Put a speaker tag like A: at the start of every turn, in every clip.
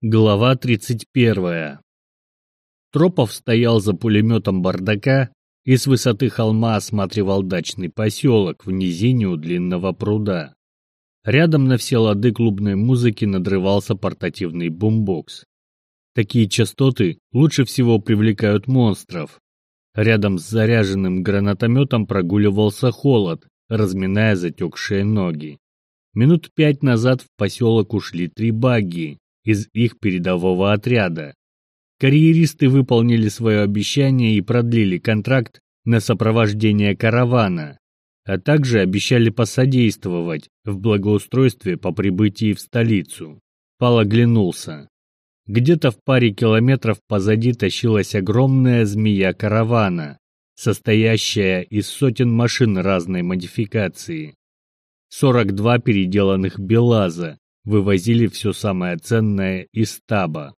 A: Глава 31. Тропов стоял за пулеметом бардака и с высоты холма осматривал дачный поселок в низине у длинного пруда. Рядом на все лады клубной музыки надрывался портативный бумбокс. Такие частоты лучше всего привлекают монстров. Рядом с заряженным гранатометом прогуливался холод, разминая затекшие ноги. Минут пять назад в поселок ушли три багги, из их передового отряда. Карьеристы выполнили свое обещание и продлили контракт на сопровождение каравана, а также обещали посодействовать в благоустройстве по прибытии в столицу. Пал оглянулся. Где-то в паре километров позади тащилась огромная змея каравана, состоящая из сотен машин разной модификации. 42 переделанных БелАЗа, вывозили все самое ценное из стаба.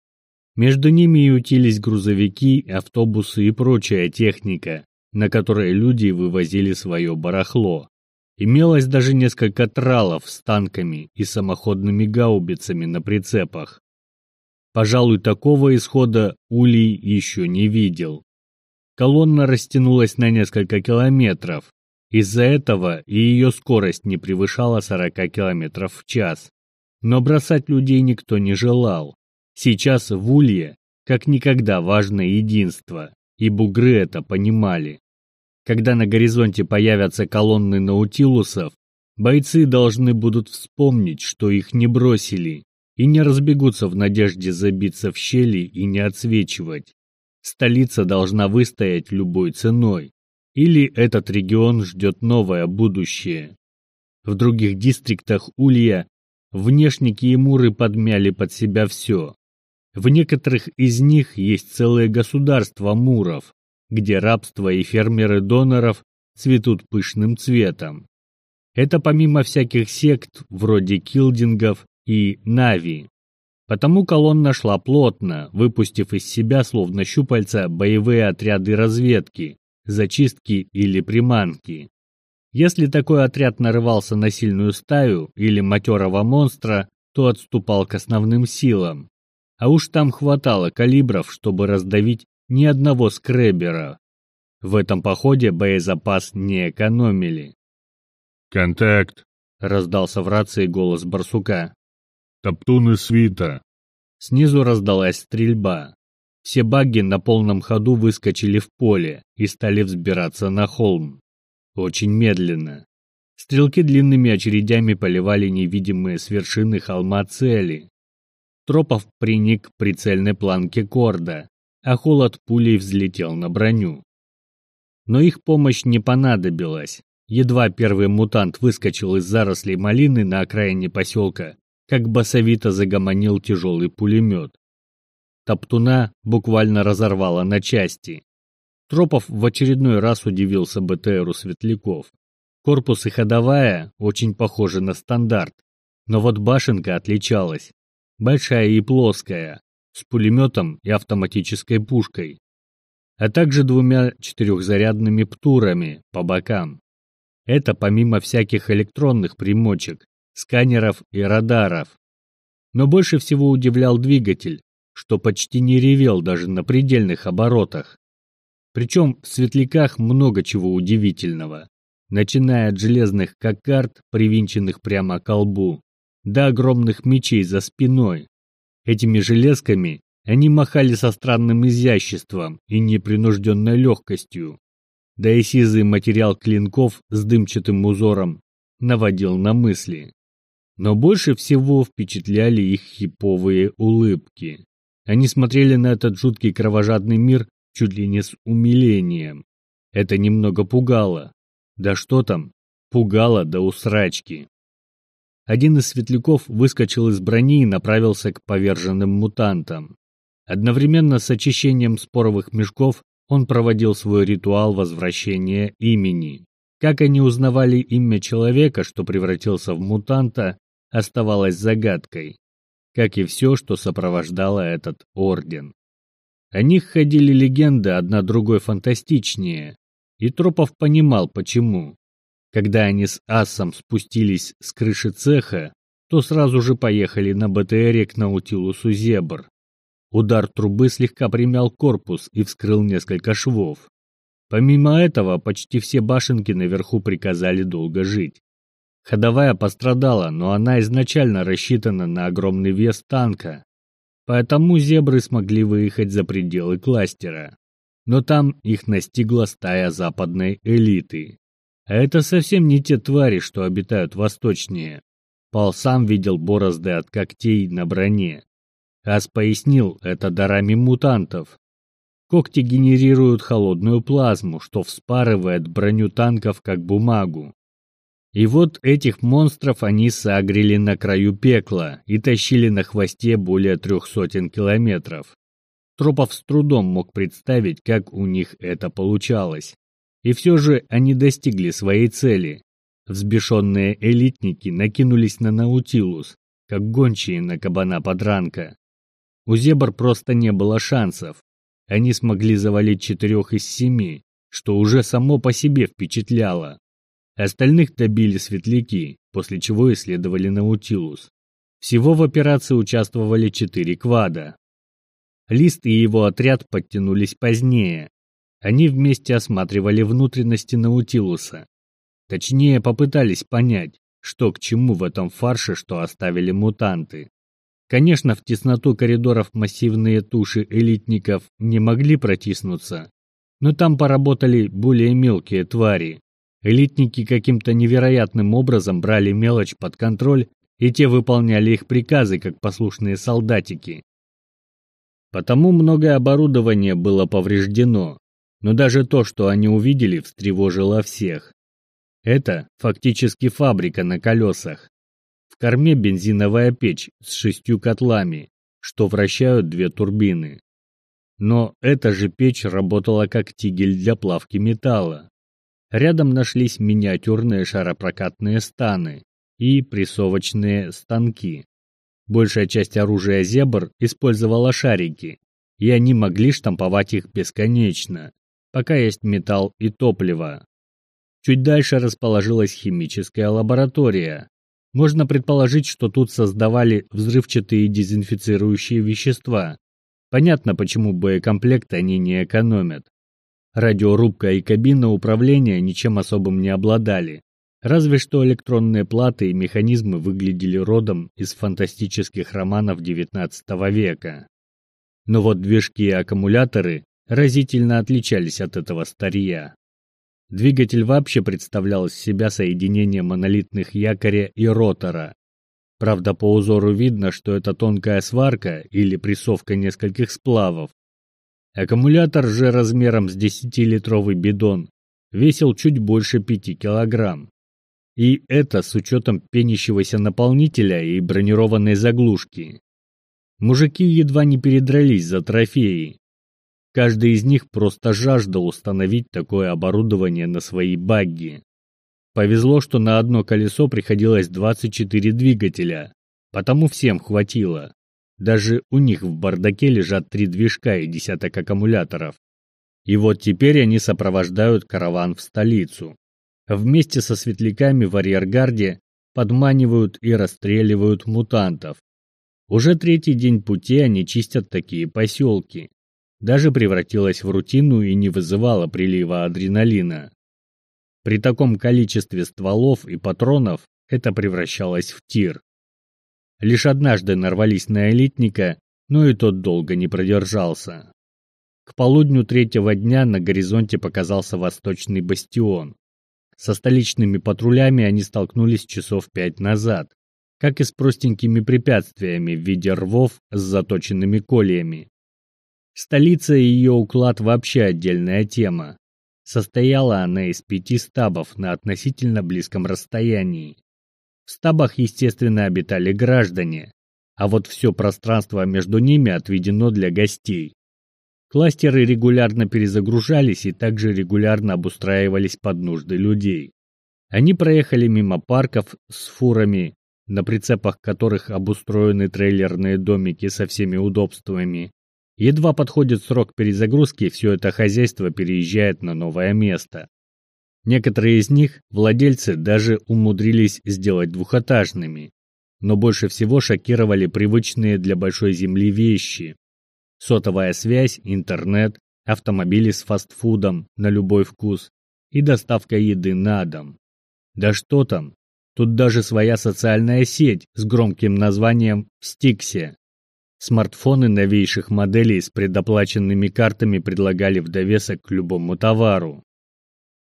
A: Между ними ютились грузовики, автобусы и прочая техника, на которой люди вывозили свое барахло. Имелось даже несколько тралов с танками и самоходными гаубицами на прицепах. Пожалуй, такого исхода Улей еще не видел. Колонна растянулась на несколько километров. Из-за этого и ее скорость не превышала 40 километров в час. Но бросать людей никто не желал. Сейчас в Улье как никогда важно единство, и бугры это понимали. Когда на горизонте появятся колонны наутилусов, бойцы должны будут вспомнить, что их не бросили, и не разбегутся в надежде забиться в щели и не отсвечивать. Столица должна выстоять любой ценой, или этот регион ждет новое будущее. В других дистриктах Улья Внешники и муры подмяли под себя все. В некоторых из них есть целые государства муров, где рабство и фермеры доноров цветут пышным цветом. Это помимо всяких сект вроде килдингов и нави. Потому колонна шла плотно, выпустив из себя словно щупальца боевые отряды разведки, зачистки или приманки. Если такой отряд нарывался на сильную стаю или матерого монстра, то отступал к основным силам. А уж там хватало калибров, чтобы раздавить ни одного скребера. В этом походе боезапас не экономили.
B: «Контакт!»
A: — раздался в рации голос барсука.
B: «Топтун и свита!»
A: Снизу раздалась стрельба. Все багги на полном ходу выскочили в поле и стали взбираться на холм. Очень медленно. Стрелки длинными очередями поливали невидимые с вершины холма цели. Тропов приник к прицельной планке корда, а холод пулей взлетел на броню. Но их помощь не понадобилась. Едва первый мутант выскочил из зарослей малины на окраине поселка, как басовито загомонил тяжелый пулемет. Топтуна буквально разорвало на части. Тропов в очередной раз удивился БТРу Светляков. Корпус и ходовая очень похожи на стандарт, но вот башенка отличалась. Большая и плоская, с пулеметом и автоматической пушкой, а также двумя четырехзарядными птурами по бокам. Это помимо всяких электронных примочек, сканеров и радаров. Но больше всего удивлял двигатель, что почти не ревел даже на предельных оборотах. Причем в светляках много чего удивительного, начиная от железных кокард, привинченных прямо к лбу, до огромных мечей за спиной. Этими железками они махали со странным изяществом и непринужденной легкостью. Да и сизый материал клинков с дымчатым узором наводил на мысли. Но больше всего впечатляли их хиповые улыбки. Они смотрели на этот жуткий кровожадный мир чуть ли не с умилением. Это немного пугало. Да что там, пугало до усрачки. Один из светляков выскочил из брони и направился к поверженным мутантам. Одновременно с очищением споровых мешков он проводил свой ритуал возвращения имени. Как они узнавали имя человека, что превратился в мутанта, оставалось загадкой, как и все, что сопровождало этот орден. О них ходили легенды одна другой фантастичнее, и Тропов понимал, почему. Когда они с Асом спустились с крыши цеха, то сразу же поехали на БТРе к Наутилусу Зебр. Удар трубы слегка примял корпус и вскрыл несколько швов. Помимо этого, почти все башенки наверху приказали долго жить. Ходовая пострадала, но она изначально рассчитана на огромный вес танка, поэтому зебры смогли выехать за пределы кластера. Но там их настигла стая западной элиты. А это совсем не те твари, что обитают восточнее. Пал сам видел борозды от когтей на броне. Ас пояснил, это дарами мутантов. Когти генерируют холодную плазму, что вспарывает броню танков как бумагу. И вот этих монстров они сагрили на краю пекла и тащили на хвосте более трех сотен километров. Тропов с трудом мог представить, как у них это получалось. И все же они достигли своей цели. Взбешенные элитники накинулись на Наутилус, как гончие на кабана подранка. У зебр просто не было шансов. Они смогли завалить четырех из семи, что уже само по себе впечатляло. Остальных добили светляки, после чего исследовали Наутилус. Всего в операции участвовали четыре квада. Лист и его отряд подтянулись позднее. Они вместе осматривали внутренности Наутилуса. Точнее, попытались понять, что к чему в этом фарше, что оставили мутанты. Конечно, в тесноту коридоров массивные туши элитников не могли протиснуться, но там поработали более мелкие твари. Элитники каким-то невероятным образом брали мелочь под контроль, и те выполняли их приказы, как послушные солдатики. Потому многое оборудование было повреждено, но даже то, что они увидели, встревожило всех. Это фактически фабрика на колесах, корме бензиновая печь с шестью котлами, что вращают две турбины. Но эта же печь работала как тигель для плавки металла. Рядом нашлись миниатюрные шаропрокатные станы и прессовочные станки. Большая часть оружия «Зебр» использовала шарики, и они могли штамповать их бесконечно, пока есть металл и топливо. Чуть дальше расположилась химическая лаборатория, можно предположить, что тут создавали взрывчатые дезинфицирующие вещества. Понятно, почему боекомплект они не экономят. Радиорубка и кабина управления ничем особым не обладали. Разве что электронные платы и механизмы выглядели родом из фантастических романов XIX века. Но вот движки и аккумуляторы разительно отличались от этого старья. Двигатель вообще представлял из себя соединение монолитных якоря и ротора. Правда, по узору видно, что это тонкая сварка или прессовка нескольких сплавов. Аккумулятор же размером с 10-литровый бидон весил чуть больше 5 килограмм. И это с учетом пенящегося наполнителя и бронированной заглушки. Мужики едва не передрались за трофеи, Каждый из них просто жаждал установить такое оборудование на свои багги. Повезло, что на одно колесо приходилось 24 двигателя, потому всем хватило. Даже у них в бардаке лежат три движка и десяток аккумуляторов. И вот теперь они сопровождают караван в столицу. Вместе со светляками в арьергарде подманивают и расстреливают мутантов. Уже третий день пути они чистят такие поселки даже превратилась в рутину и не вызывала прилива адреналина. При таком количестве стволов и патронов это превращалось в тир. Лишь однажды нарвались на элитника, но и тот долго не продержался. К полудню третьего дня на горизонте показался восточный бастион. Со столичными патрулями они столкнулись часов пять назад, как и с простенькими препятствиями в виде рвов с заточенными кольями. Столица и ее уклад вообще отдельная тема. Состояла она из пяти стабов на относительно близком расстоянии. В стабах, естественно, обитали граждане, а вот все пространство между ними отведено для гостей. Кластеры регулярно перезагружались и также регулярно обустраивались под нужды людей. Они проехали мимо парков с фурами, на прицепах которых обустроены трейлерные домики со всеми удобствами, Едва подходит срок перезагрузки, все это хозяйство переезжает на новое место. Некоторые из них, владельцы, даже умудрились сделать двухэтажными. но больше всего шокировали привычные для большой земли вещи. Сотовая связь, интернет, автомобили с фастфудом на любой вкус и доставка еды на дом. Да что там, тут даже своя социальная сеть с громким названием «Стиксе». Смартфоны новейших моделей с предоплаченными картами предлагали в довесок к любому товару.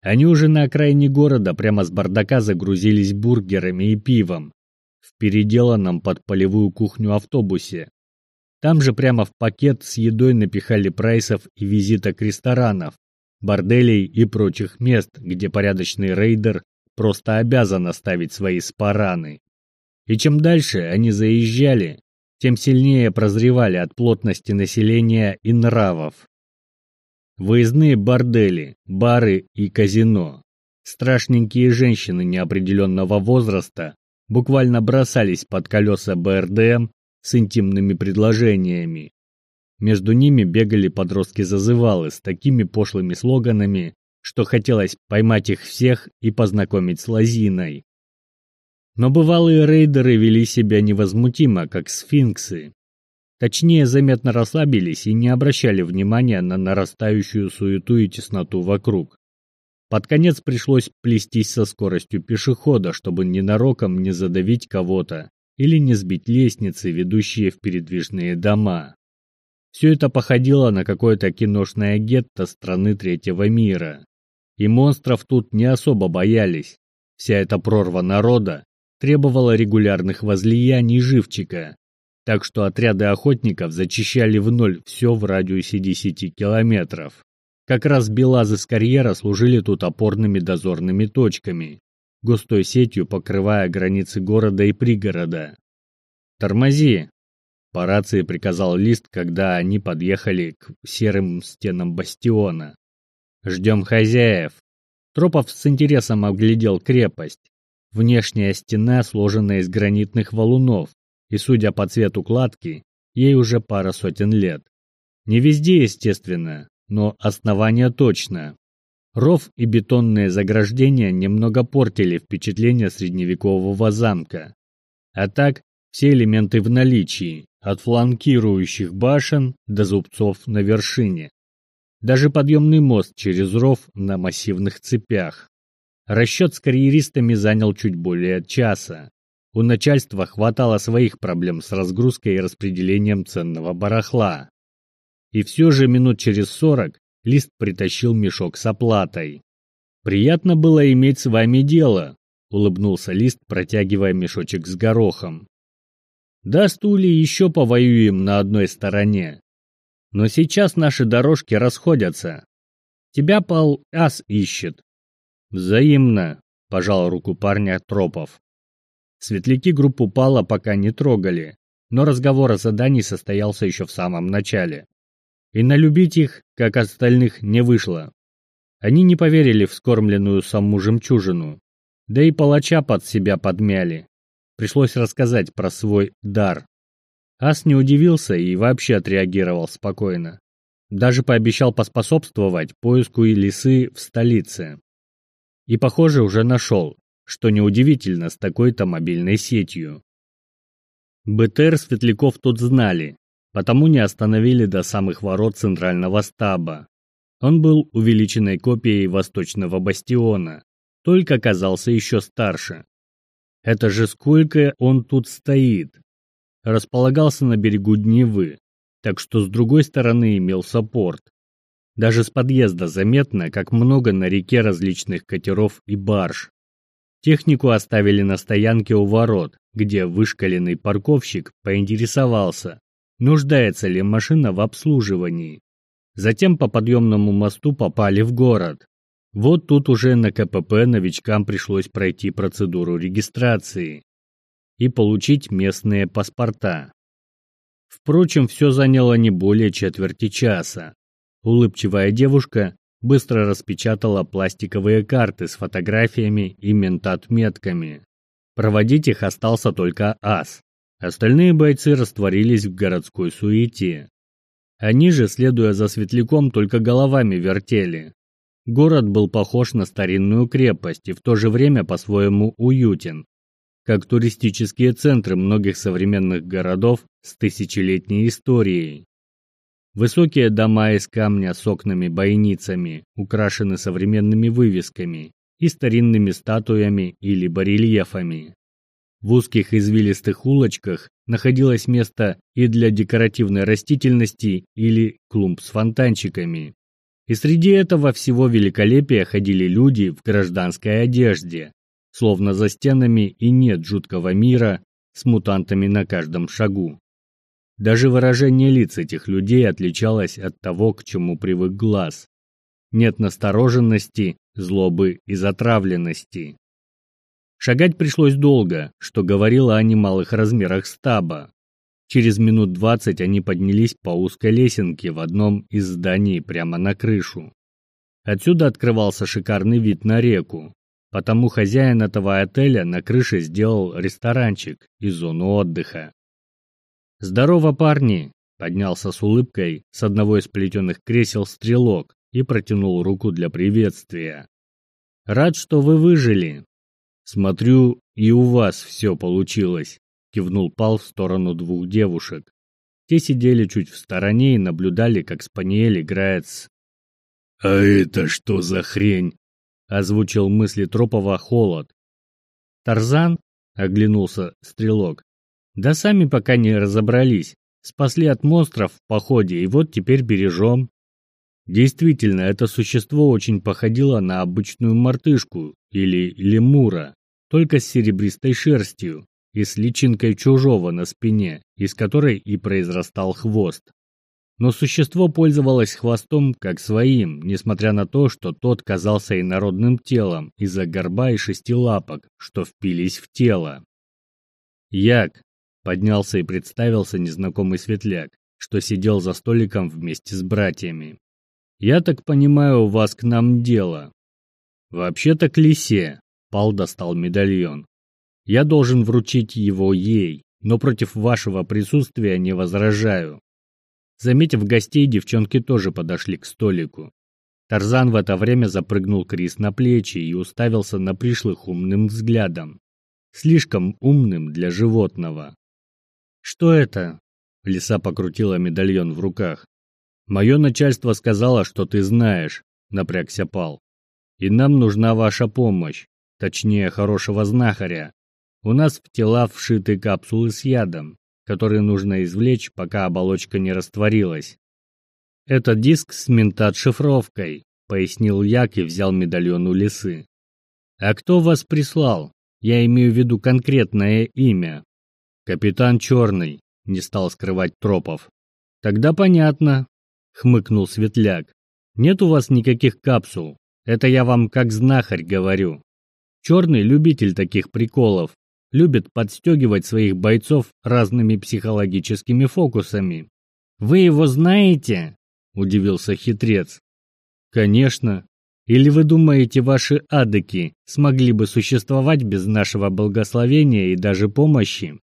A: Они уже на окраине города прямо с бардака загрузились бургерами и пивом в переделанном под полевую кухню автобусе. Там же прямо в пакет с едой напихали прайсов и визиток ресторанов, борделей и прочих мест, где порядочный рейдер просто обязан оставить свои спараны. И чем дальше они заезжали, тем сильнее прозревали от плотности населения и нравов. Выездные бордели, бары и казино. Страшненькие женщины неопределенного возраста буквально бросались под колеса БРДМ с интимными предложениями. Между ними бегали подростки-зазывалы с такими пошлыми слоганами, что хотелось поймать их всех и познакомить с лозиной. Но бывалые рейдеры вели себя невозмутимо, как сфинксы. Точнее, заметно расслабились и не обращали внимания на нарастающую суету и тесноту вокруг. Под конец пришлось плестись со скоростью пешехода, чтобы ненароком не задавить кого-то или не сбить лестницы, ведущие в передвижные дома. Все это походило на какое-то киношное гетто страны третьего мира. И монстров тут не особо боялись. Вся эта прорва народа требовала регулярных возлияний живчика, так что отряды охотников зачищали в ноль все в радиусе 10 километров. Как раз белазы с карьера служили тут опорными дозорными точками, густой сетью покрывая границы города и пригорода. «Тормози!» – по рации приказал Лист, когда они подъехали к серым стенам бастиона. «Ждем хозяев!» Тропов с интересом оглядел крепость. Внешняя стена, сложенная из гранитных валунов, и, судя по цвету кладки, ей уже пара сотен лет. Не везде, естественно, но основание точно. Ров и бетонные заграждения немного портили впечатление средневекового замка. А так, все элементы в наличии, от фланкирующих башен до зубцов на вершине. Даже подъемный мост через ров на массивных цепях. Расчет с карьеристами занял чуть более часа. У начальства хватало своих проблем с разгрузкой и распределением ценного барахла. И все же минут через сорок Лист притащил мешок с оплатой. «Приятно было иметь с вами дело», — улыбнулся Лист, протягивая мешочек с горохом. «Да, стули еще повоюем на одной стороне. Но сейчас наши дорожки расходятся. Тебя, Пал, ас ищет». «Взаимно», — пожал руку парня Тропов. Светляки группу Пала пока не трогали, но разговор о задании состоялся еще в самом начале. И налюбить их, как остальных, не вышло. Они не поверили в скормленную саму жемчужину, да и палача под себя подмяли. Пришлось рассказать про свой дар. Ас не удивился и вообще отреагировал спокойно. Даже пообещал поспособствовать поиску и лисы в столице. И, похоже, уже нашел, что неудивительно с такой-то мобильной сетью. БТР Светляков тут знали, потому не остановили до самых ворот центрального стаба. Он был увеличенной копией восточного бастиона, только оказался еще старше. Это же сколько он тут стоит. Располагался на берегу Дневы, так что с другой стороны имел саппорт. Даже с подъезда заметно, как много на реке различных катеров и барж. Технику оставили на стоянке у ворот, где вышкаленный парковщик поинтересовался, нуждается ли машина в обслуживании. Затем по подъемному мосту попали в город. Вот тут уже на КПП новичкам пришлось пройти процедуру регистрации и получить местные паспорта. Впрочем, все заняло не более четверти часа. Улыбчивая девушка быстро распечатала пластиковые карты с фотографиями и ментатметками. Проводить их остался только ас. Остальные бойцы растворились в городской суете. Они же, следуя за светляком, только головами вертели. Город был похож на старинную крепость и в то же время по-своему уютен. как туристические центры многих современных городов с тысячелетней историей. Высокие дома из камня с окнами-бойницами украшены современными вывесками и старинными статуями или барельефами. В узких извилистых улочках находилось место и для декоративной растительности или клумб с фонтанчиками. И среди этого всего великолепия ходили люди в гражданской одежде, словно за стенами и нет жуткого мира с мутантами на каждом шагу. Даже выражение лиц этих людей отличалось от того, к чему привык глаз. Нет настороженности, злобы и затравленности. Шагать пришлось долго, что говорило о немалых размерах стаба. Через минут двадцать они поднялись по узкой лесенке в одном из зданий прямо на крышу. Отсюда открывался шикарный вид на реку, потому хозяин этого отеля на крыше сделал ресторанчик и зону отдыха. «Здорово, парни!» — поднялся с улыбкой с одного из плетеных кресел стрелок и протянул руку для приветствия. «Рад, что вы выжили!» «Смотрю, и у вас все получилось!» — кивнул Пал в сторону двух девушек. Те сидели чуть в стороне и наблюдали, как Спаниель играет с...
B: «А это что за хрень?»
A: — озвучил мысли Тропова Холод. «Тарзан?» — оглянулся Стрелок. Да сами пока не разобрались. Спасли от монстров в походе, и вот теперь бережем. Действительно, это существо очень походило на обычную мартышку или лемура, только с серебристой шерстью и с личинкой чужого на спине, из которой и произрастал хвост. Но существо пользовалось хвостом как своим, несмотря на то, что тот казался инородным телом из-за горба и шести лапок, что впились в тело. Як, Поднялся и представился незнакомый светляк, что сидел за столиком вместе с братьями. «Я так понимаю, у вас к нам дело». «Вообще-то к лисе», — Пал достал медальон. «Я должен вручить его ей, но против вашего присутствия не возражаю». Заметив гостей, девчонки тоже подошли к столику. Тарзан в это время запрыгнул Крис на плечи и уставился на пришлых умным взглядом. Слишком умным для животного. «Что это?» Лиса покрутила медальон в руках. «Мое начальство сказало, что ты знаешь», — напрягся Пал. «И нам нужна ваша помощь, точнее, хорошего знахаря. У нас в тела вшиты капсулы с ядом, которые нужно извлечь, пока оболочка не растворилась. Это диск с ментат-шифровкой», — пояснил Як и взял медальон у лисы. «А кто вас прислал? Я имею в виду конкретное имя». «Капитан Черный», — не стал скрывать Тропов. «Тогда понятно», — хмыкнул Светляк. «Нет у вас никаких капсул. Это я вам как знахарь говорю. Черный любитель таких приколов. Любит подстегивать своих бойцов разными психологическими фокусами. Вы его знаете?» — удивился хитрец. «Конечно. Или вы думаете, ваши адыки смогли бы существовать без нашего благословения и даже помощи?»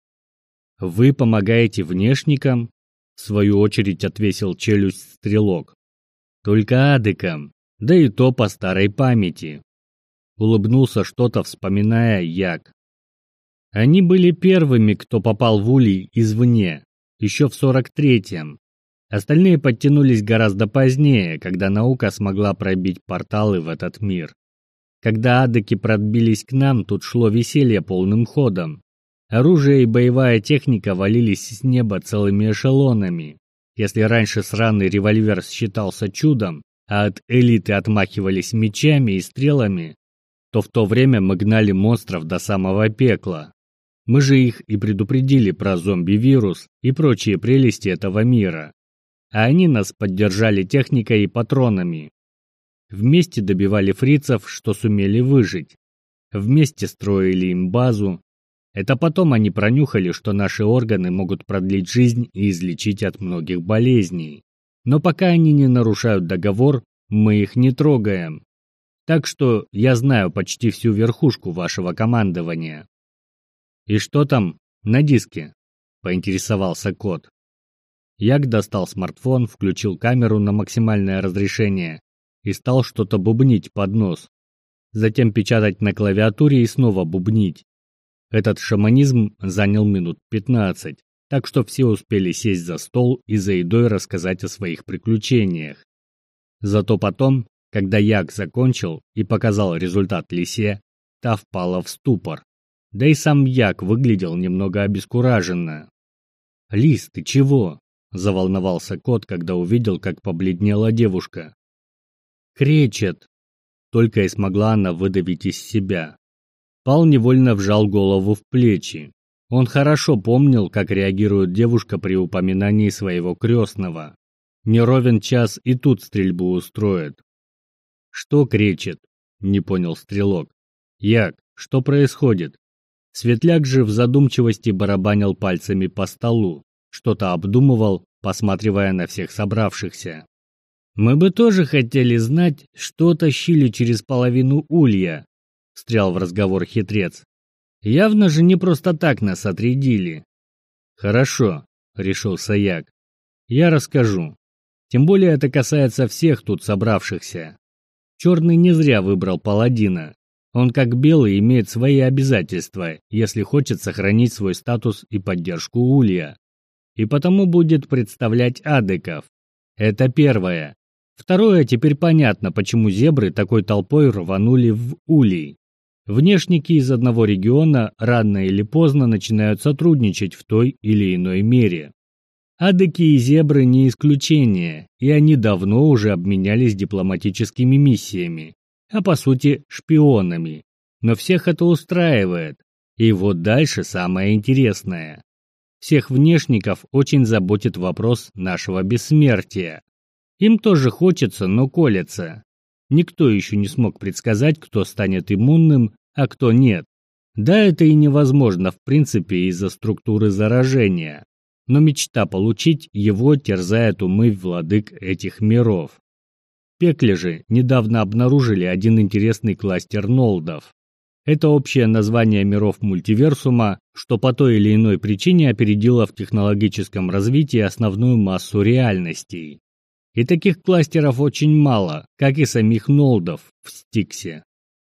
A: Вы помогаете внешникам? В свою очередь отвесил челюсть стрелок. Только адыкам, да и то по старой памяти. Улыбнулся что-то, вспоминая Як. Они были первыми, кто попал в Улей извне, еще в 43-м. Остальные подтянулись гораздо позднее, когда наука смогла пробить порталы в этот мир. Когда адыки пробились к нам, тут шло веселье полным ходом. Оружие и боевая техника валились с неба целыми эшелонами. Если раньше сраный револьвер считался чудом, а от элиты отмахивались мечами и стрелами, то в то время мы гнали монстров до самого пекла. Мы же их и предупредили про зомби-вирус и прочие прелести этого мира. А они нас поддержали техникой и патронами. Вместе добивали фрицев, что сумели выжить. Вместе строили им базу, это потом они пронюхали, что наши органы могут продлить жизнь и излечить от многих болезней. Но пока они не нарушают договор, мы их не трогаем. Так что я знаю почти всю верхушку вашего командования. И что там на диске? поинтересовался кот. Як достал смартфон, включил камеру на максимальное разрешение и стал что-то бубнить под нос. Затем печатать на клавиатуре и снова бубнить. Этот шаманизм занял минут 15, так что все успели сесть за стол и за едой рассказать о своих приключениях. Зато потом, когда Як закончил и показал результат лисе, та впала в ступор. Да и сам Як выглядел немного обескураженно. «Лис, ты чего?» – заволновался кот, когда увидел, как побледнела девушка. «Кречет!» – только и смогла она выдавить из себя. Пал невольно вжал голову в плечи. Он хорошо помнил, как реагирует девушка при упоминании своего крестного. Не ровен час и тут стрельбу устроит. «Что кричит?» – не понял стрелок. «Як, что происходит?» Светляк же в задумчивости барабанил пальцами по столу, что-то обдумывал, посматривая на всех собравшихся. «Мы бы тоже хотели знать, что тащили через половину улья», — встрял в разговор хитрец. «Явно же не просто так нас отрядили». «Хорошо», — решил Саяк. «Я расскажу. Тем более это касается всех тут собравшихся. Черный не зря выбрал паладина. Он, как белый, имеет свои обязательства, если хочет сохранить свой статус и поддержку Улья. И потому будет представлять адеков. Это первое. Второе, теперь понятно, почему зебры такой толпой рванули в Улей. Внешники из одного региона рано или поздно начинают сотрудничать в той или иной мере. Адыки и зебры не исключение, и они давно уже обменялись дипломатическими миссиями, а по сути шпионами. Но всех это устраивает. И вот дальше самое интересное. Всех внешников очень заботит вопрос нашего бессмертия. Им тоже хочется, но колется. Никто еще не смог предсказать, кто станет иммунным, а кто нет. Да, это и невозможно в принципе из-за структуры заражения но мечта получить его терзает умы владык этих миров. В пекле же недавно обнаружили один интересный кластер нолдов. Это общее название миров мультиверсума, что по той или иной причине опередило в технологическом развитии основную массу реальностей. И таких кластеров очень мало, как и самих нолдов в Стиксе.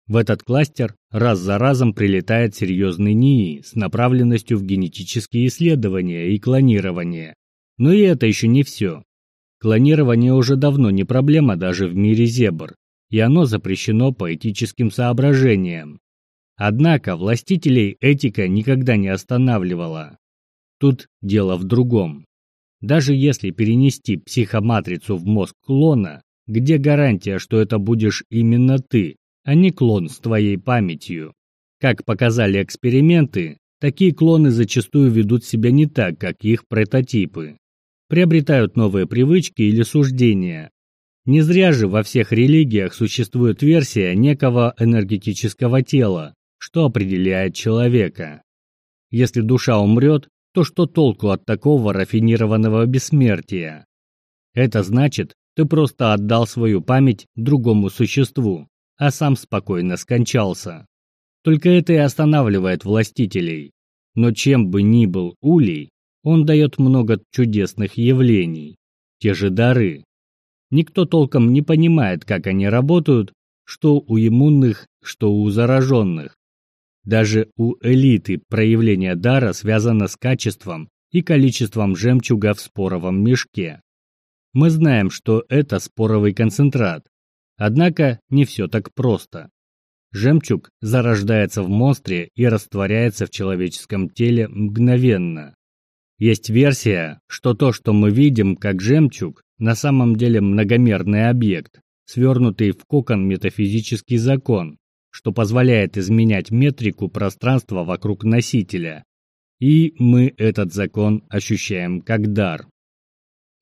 A: В этот кластер раз за разом прилетает серьезный НИИ с направленностью в генетические исследования и клонирование. Но и это еще не все. Клонирование уже давно не проблема даже в мире зебр, и оно запрещено по этическим соображениям. Однако властителей этика никогда не останавливала. Тут дело в другом. Даже если перенести психоматрицу в мозг клона, где гарантия, что это будешь именно ты, а не клон с твоей памятью. Как показали эксперименты, такие клоны зачастую ведут себя не так, как их прототипы. Приобретают новые привычки или суждения. Не зря же во всех религиях существует версия некого энергетического тела, что определяет человека. Если душа умрет, то что толку от такого рафинированного бессмертия? Это значит, ты просто отдал свою память другому существу, а сам спокойно скончался. Только это и останавливает властителей. Но чем бы ни был Улей, он дает много чудесных явлений, те же дары. Никто толком не понимает, как они работают, что у иммунных, что у зараженных. Даже у элиты проявление дара связано с качеством и количеством жемчуга в споровом мешке. Мы знаем, что это споровый концентрат, Однако не все так просто. Жемчуг зарождается в монстре и растворяется в человеческом теле мгновенно. Есть версия, что то, что мы видим как жемчуг, на самом деле многомерный объект, свернутый в кокон метафизический закон, что позволяет изменять метрику пространства вокруг носителя. И мы этот закон ощущаем как дар.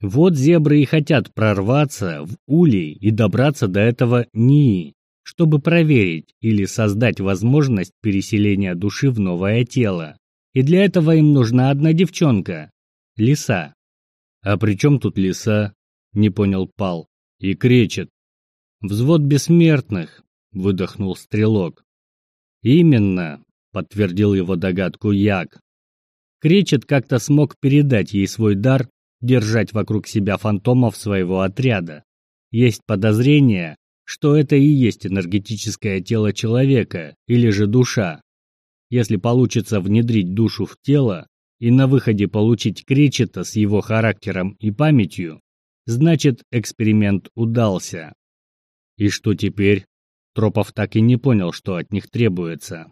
A: Вот зебры и хотят прорваться в улей и добраться до этого НИИ, чтобы проверить или создать возможность переселения души в новое тело. И для этого им нужна одна девчонка – лиса. «А при чем тут лиса?» – не понял Пал. И кричит. «Взвод бессмертных!» – выдохнул стрелок. «Именно!» – подтвердил его догадку Як. Кречет как-то смог передать ей свой дар держать вокруг себя фантомов своего отряда. Есть подозрение, что это и есть энергетическое тело человека или же душа. Если получится внедрить душу в тело и на выходе получить кречета с его характером и памятью, значит эксперимент удался. И что теперь? Тропов так и не понял, что от них требуется.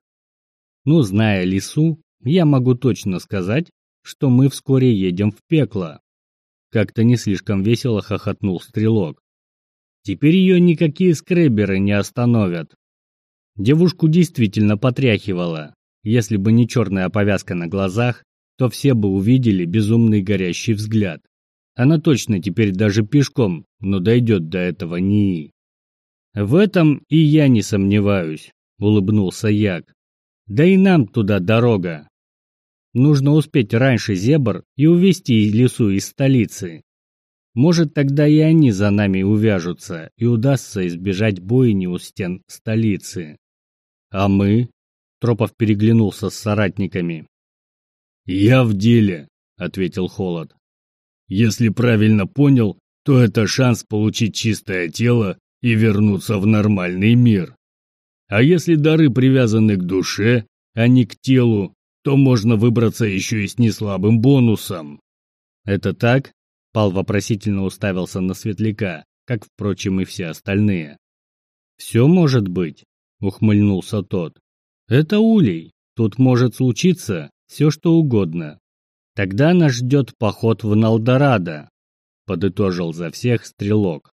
A: Ну, зная лису, я могу точно сказать, что мы вскоре едем в пекло. Как-то не слишком весело хохотнул стрелок. Теперь ее никакие скреберы не остановят. Девушку действительно потряхивало. Если бы не черная повязка на глазах, то все бы увидели безумный горящий взгляд. Она точно теперь даже пешком, но дойдет до этого НИИ. В этом и я не сомневаюсь, улыбнулся Як. Да и нам туда дорога. Нужно успеть раньше зебр и увести лесу из столицы. Может, тогда и они за нами увяжутся, и удастся избежать бойни у стен столицы. А мы? Тропов переглянулся с соратниками.
B: «Я в деле», — ответил Холод. «Если правильно понял, то это шанс получить чистое тело и вернуться в нормальный мир. А если дары привязаны к душе, а не к телу, то можно выбраться еще и с неслабым бонусом.
A: Это так? Пал вопросительно уставился на светляка, как, впрочем, и все остальные. Все может быть, ухмыльнулся тот. Это улей. Тут может случиться все, что угодно. Тогда нас ждет поход в Налдорадо, подытожил за всех стрелок.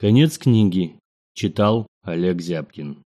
A: Конец книги. Читал Олег Зябкин.